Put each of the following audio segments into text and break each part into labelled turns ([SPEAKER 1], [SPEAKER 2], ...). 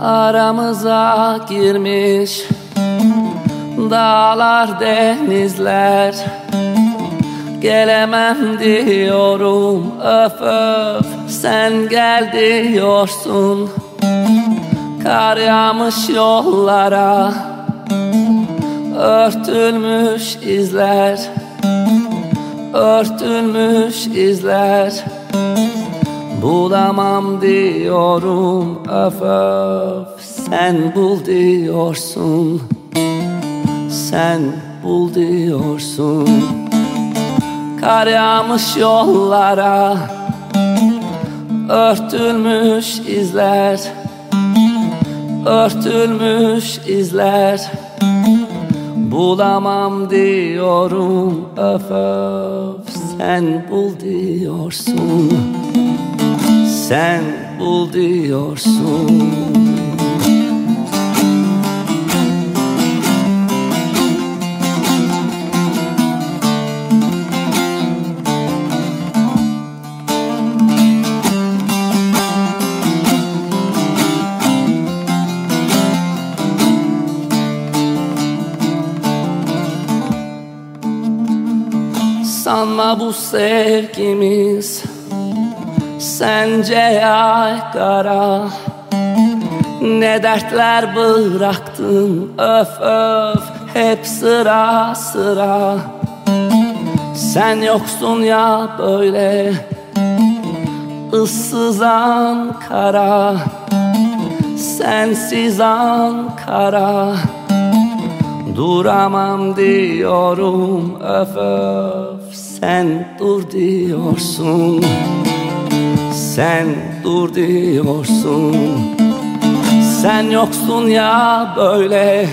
[SPEAKER 1] aramıza girmiş Dağlar denizler Gelemem diyorum. Öf öf Sen gel diyorsun. Kar yağmış yollara Örtülmüş izler Örtülmüş izler. Bulamam diyorum. Öf öf Sen bul diyorsun Sen bul diyorsun. Kar yağmış yollara Örtülmüş izler Örtülmüş izler. Bulamam diyorum öf öf Sen bul diyorsun. Sen bul diyorsun Sanma bu sevgimiz Sence ay kara? Ne dertler bıraktın? Öf öf Hep sıra sıra. Sen yoksun ya böyle ıssız Ankara. Sensiz Ankara Duramam diyorum öf öf Sen dur diyorsun. Sen dur diyorsun. Sen yoksun ya böyle.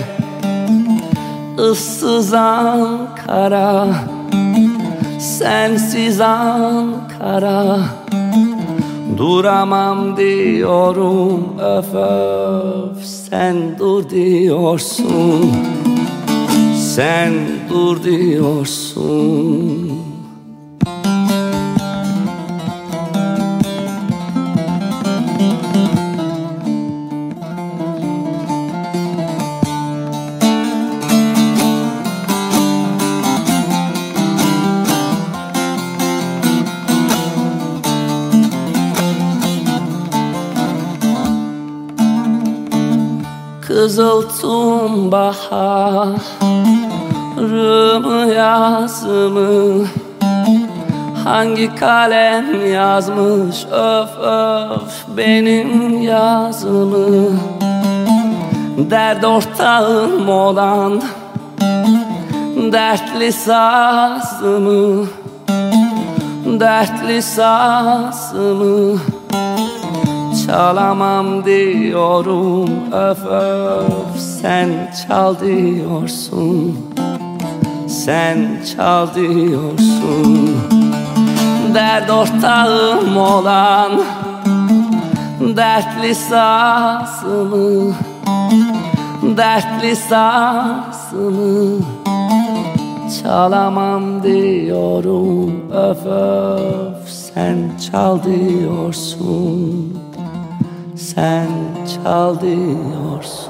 [SPEAKER 1] Issız Ankara Sensiz Ankara. Duramam diyorum öf öf Sen dur diyorsun sen dur diyorsun. Kızıltım baharımı yazımı Hangi kalem yazmış? Öf öf benim yazımı Dert ortağım olan dertli sazımı Dertli sazımı Çalamam diyorum. Öf öf Sen çal diyorsun Sen çal diyorsun Dert ortağım olan Dertli sazımı Dertli sazımı Çalamam diyorum. Öf öf Sen çal diyorsun sen çal diyorsun